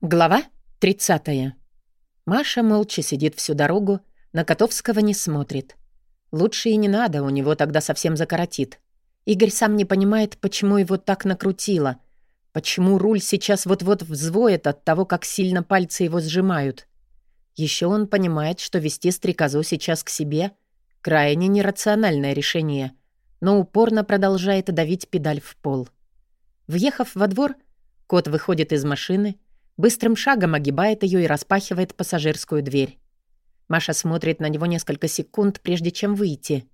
Глава 30. Маша молча сидит всю дорогу, на Котовского не смотрит. Лучше и не надо, у него тогда совсем закоротит. Игорь сам не понимает, почему его так накрутило, почему руль сейчас вот-вот взвоет от того, как сильно пальцы его сжимают. Еще он понимает, что вести стрекозу сейчас к себе — крайне нерациональное решение, но упорно продолжает давить педаль в пол. Въехав во двор, кот выходит из машины — Быстрым шагом огибает ее и распахивает пассажирскую дверь. Маша смотрит на него несколько секунд, прежде чем выйти.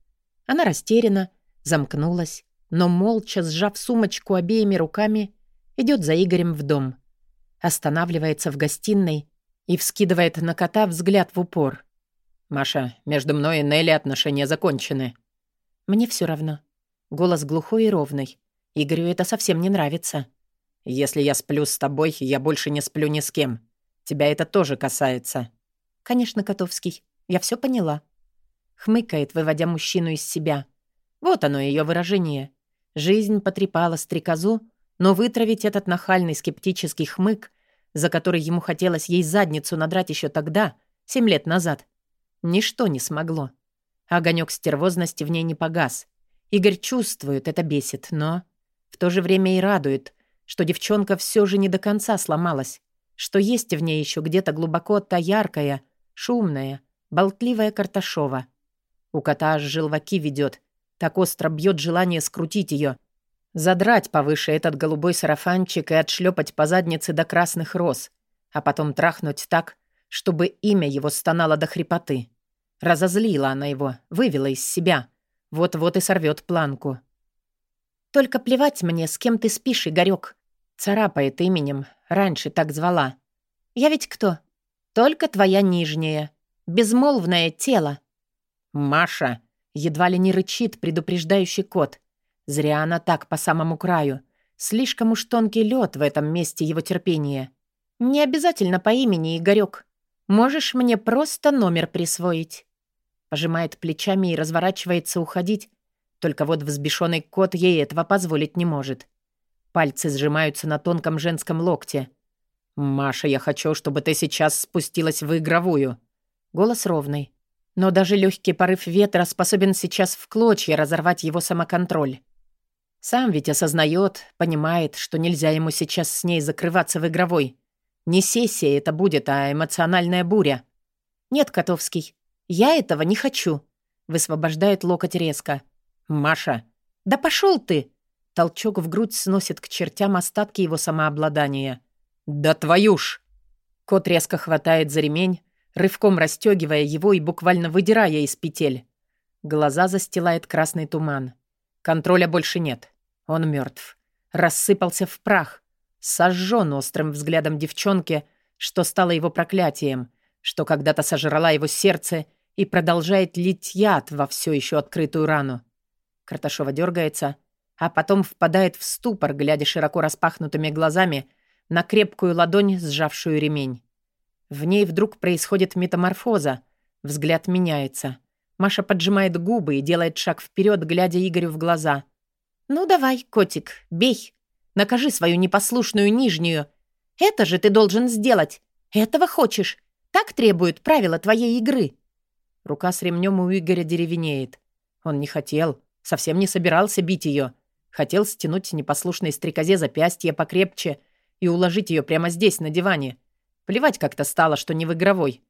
Она растеряна, замкнулась, но молча, сжав сумочку обеими руками, идет за Игорем в дом. Останавливается в гостиной и вскидывает на кота взгляд в упор. «Маша, между мной и Нелли отношения закончены». «Мне все равно». Голос глухой и ровный. Игорю это совсем не нравится. Если я сплю с тобой, я больше не сплю ни с кем. Тебя это тоже касается». «Конечно, Котовский. Я все поняла». Хмыкает, выводя мужчину из себя. Вот оно, ее выражение. Жизнь потрепала стрекозу, но вытравить этот нахальный скептический хмык, за который ему хотелось ей задницу надрать еще тогда, семь лет назад, ничто не смогло. Огонек стервозности в ней не погас. Игорь чувствует, это бесит, но в то же время и радует, что девчонка все же не до конца сломалась, что есть в ней еще где-то глубоко та яркая, шумная, болтливая Карташова. У кота аж желваки ведет, так остро бьет желание скрутить ее, задрать повыше этот голубой сарафанчик и отшлепать по заднице до красных роз, а потом трахнуть так, чтобы имя его стонало до хрипоты. Разозлила она его, вывела из себя. Вот-вот и сорвет планку. Только плевать мне, с кем ты спишь, Игорёк. Царапает именем. Раньше так звала. Я ведь кто? Только твоя нижняя. Безмолвное тело. Маша. Едва ли не рычит предупреждающий кот. Зря она так по самому краю. Слишком уж тонкий лед в этом месте его терпения. Не обязательно по имени, Игорёк. Можешь мне просто номер присвоить. Пожимает плечами и разворачивается уходить, только вот взбешенный кот ей этого позволить не может. Пальцы сжимаются на тонком женском локте. «Маша, я хочу, чтобы ты сейчас спустилась в игровую». Голос ровный. Но даже легкий порыв ветра способен сейчас в клочья разорвать его самоконтроль. Сам ведь осознает, понимает, что нельзя ему сейчас с ней закрываться в игровой. Не сессия это будет, а эмоциональная буря. «Нет, Котовский, я этого не хочу», — высвобождает локоть резко. «Маша!» «Да пошел ты!» Толчок в грудь сносит к чертям остатки его самообладания. «Да твою ж!» Кот резко хватает за ремень, рывком расстегивая его и буквально выдирая из петель. Глаза застилает красный туман. Контроля больше нет. Он мертв. Рассыпался в прах. Сожжен острым взглядом девчонки, что стало его проклятием, что когда-то сожрала его сердце и продолжает лить яд во все еще открытую рану. Карташова дергается, а потом впадает в ступор, глядя широко распахнутыми глазами на крепкую ладонь, сжавшую ремень. В ней вдруг происходит метаморфоза. Взгляд меняется. Маша поджимает губы и делает шаг вперед, глядя Игорю в глаза. «Ну давай, котик, бей. Накажи свою непослушную нижнюю. Это же ты должен сделать. Этого хочешь. Так требуют правила твоей игры». Рука с ремнем у Игоря деревенеет. Он не хотел, Совсем не собирался бить ее. Хотел стянуть непослушной стрекозе запястье покрепче и уложить ее прямо здесь, на диване. Плевать как-то стало, что не в игровой.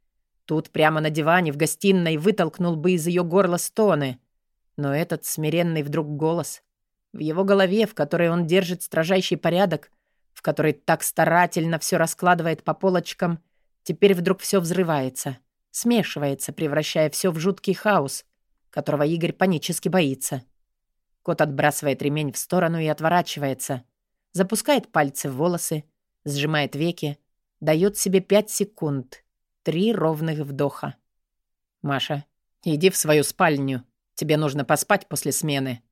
Тут прямо на диване в гостиной вытолкнул бы из ее горла стоны. Но этот смиренный вдруг голос. В его голове, в которой он держит строжайший порядок, в которой так старательно все раскладывает по полочкам, теперь вдруг все взрывается, смешивается, превращая все в жуткий хаос, которого Игорь панически боится. Кот отбрасывает ремень в сторону и отворачивается. Запускает пальцы в волосы, сжимает веки, дает себе пять секунд. Три ровных вдоха. «Маша, иди в свою спальню. Тебе нужно поспать после смены».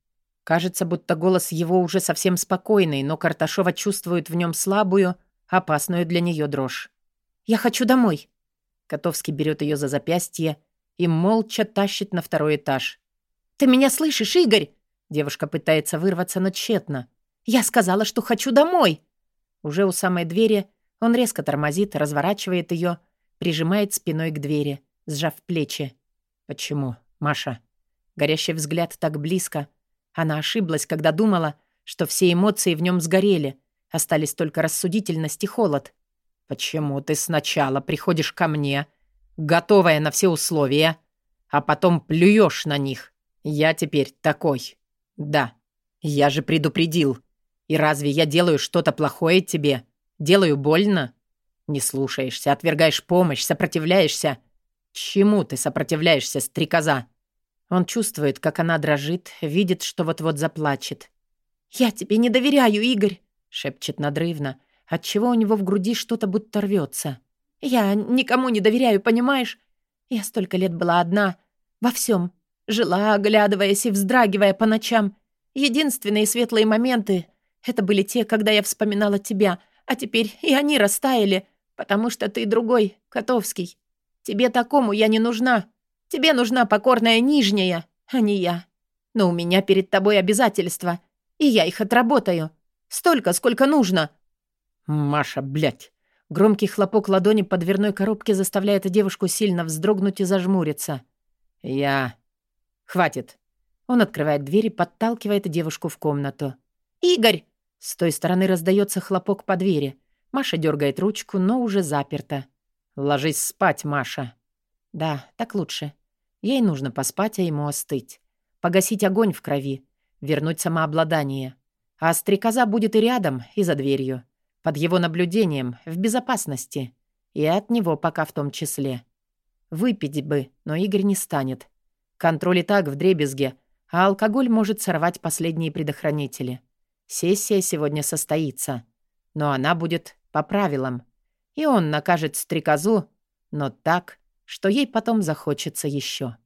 Кажется, будто голос его уже совсем спокойный, но Карташова чувствует в нем слабую, опасную для нее дрожь. «Я хочу домой». Котовский берет ее за запястье и молча тащит на второй этаж. «Ты меня слышишь, Игорь?» Девушка пытается вырваться, но тщетно. «Я сказала, что хочу домой!» Уже у самой двери Он резко тормозит, разворачивает ее, прижимает спиной к двери, сжав плечи. «Почему, Маша?» Горящий взгляд так близко. Она ошиблась, когда думала, что все эмоции в нем сгорели, остались только рассудительность и холод. «Почему ты сначала приходишь ко мне, готовая на все условия, а потом плюешь на них? Я теперь такой. Да, я же предупредил. И разве я делаю что-то плохое тебе? Делаю больно? Не слушаешься, отвергаешь помощь, сопротивляешься. Чему ты сопротивляешься, стрекоза? Он чувствует, как она дрожит, видит, что вот-вот заплачет. «Я тебе не доверяю, Игорь!» — шепчет надрывно, отчего у него в груди что-то будто рвется. «Я никому не доверяю, понимаешь? Я столько лет была одна, во всем, жила, оглядываясь и вздрагивая по ночам. Единственные светлые моменты — это были те, когда я вспоминала тебя — а теперь и они растаяли, потому что ты другой, Котовский. Тебе такому я не нужна. Тебе нужна покорная нижняя, а не я. Но у меня перед тобой обязательства, и я их отработаю. Столько, сколько нужно». «Маша, блядь!» Громкий хлопок ладони по дверной коробке заставляет девушку сильно вздрогнуть и зажмуриться. «Я...» «Хватит». Он открывает дверь и подталкивает девушку в комнату. «Игорь!» С той стороны раздается хлопок по двери. Маша дергает ручку, но уже заперта. «Ложись спать, Маша». «Да, так лучше. Ей нужно поспать, а ему остыть. Погасить огонь в крови, вернуть самообладание. А стрекоза будет и рядом, и за дверью. Под его наблюдением, в безопасности. И от него пока в том числе. Выпить бы, но Игорь не станет. Контроль и так дребезге, а алкоголь может сорвать последние предохранители. Сессия сегодня состоится, но она будет по правилам. И он накажет стрекозу, но так, что ей потом захочется еще.